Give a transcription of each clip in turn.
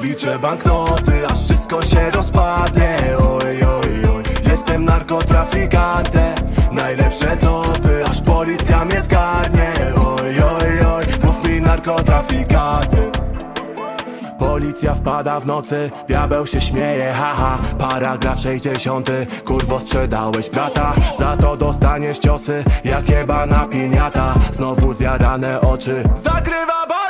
Liczę banknoty, aż wszystko się rozpadnie. Oj, oj, oj, jestem narkotrafikantem Najlepsze topy, aż policja mnie zgarnie. Oj, oj, oj, mów mi narkotrafikantem Policja wpada w nocy, diabeł się śmieje, haha Paragraf 60, kurwo sprzedałeś brata. Za to dostaniesz ciosy, jak jebana piniata. Znowu zjadane oczy. Zakrywa szyby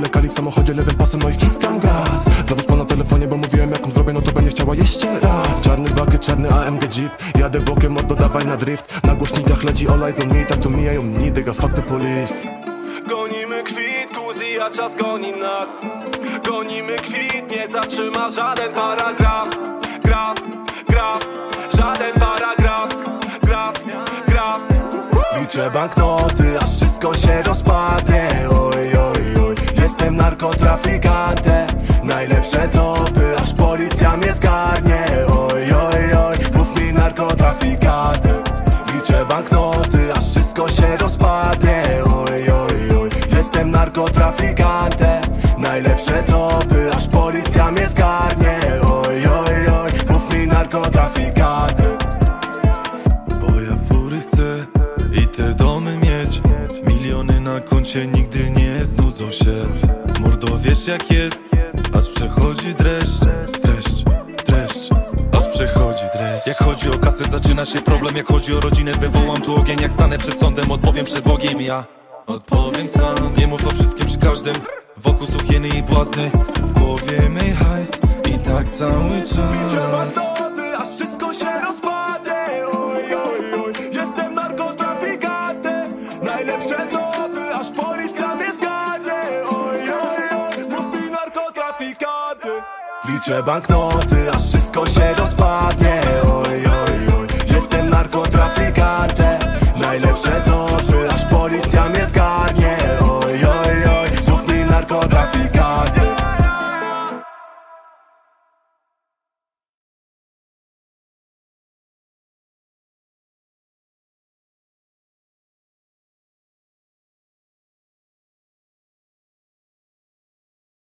opuszczone, palę kali w samochodzie lewym pasem, no i wciskam gaz. Znowu spał na telefonie, bo mówiłem jaką zrobię, no to będzie chciała jeszcze raz. Czarny bucket, czarny AMG Jeep. Jadę bokiem, od dodawaj na drift. Na głośnikach leci all eyes on me, tak tu mijają dni, dyga fuck the police Gonimy kwit, kuzi, a czas goni nas. Gonimy kwit, nie zatrzyma żaden paragraf. Graf, graf, żaden paragraf. Graf, graf. Liczę banknoty, aż wszystko się rozpadnie jestem narkotrafikantem Najlepsze topy, aż policja mnie zgarnie. Oj, oj, oj, mów mi narkotrafikantem Liczę banknoty, aż wszystko się rozpadnie. Oj, oj, oj, jestem narkotrafikantem Najlepsze topy, aż policja mnie zgarnie. Oj, oj, oj, mów mi narkotrafikantem Bo ja fury chcę i te domy Mordo wiesz jak jest, aż przechodzi dreszcz Dreszcz, dreszcz, aż przechodzi dreszcz. Jak chodzi o kasę zaczyna się problem. Jak chodzi o rodzinę wywołam tu ogień. Jak stanę przed sądem odpowiem przed Bogiem. Ja Odpowiem sam, nie mów o wszystkim przy każdym. Wokół są hieny i błazny. W głowie mej hajs i tak cały czas. Banknoty, aż Liczę banknoty, aż wszystko się rozpadnie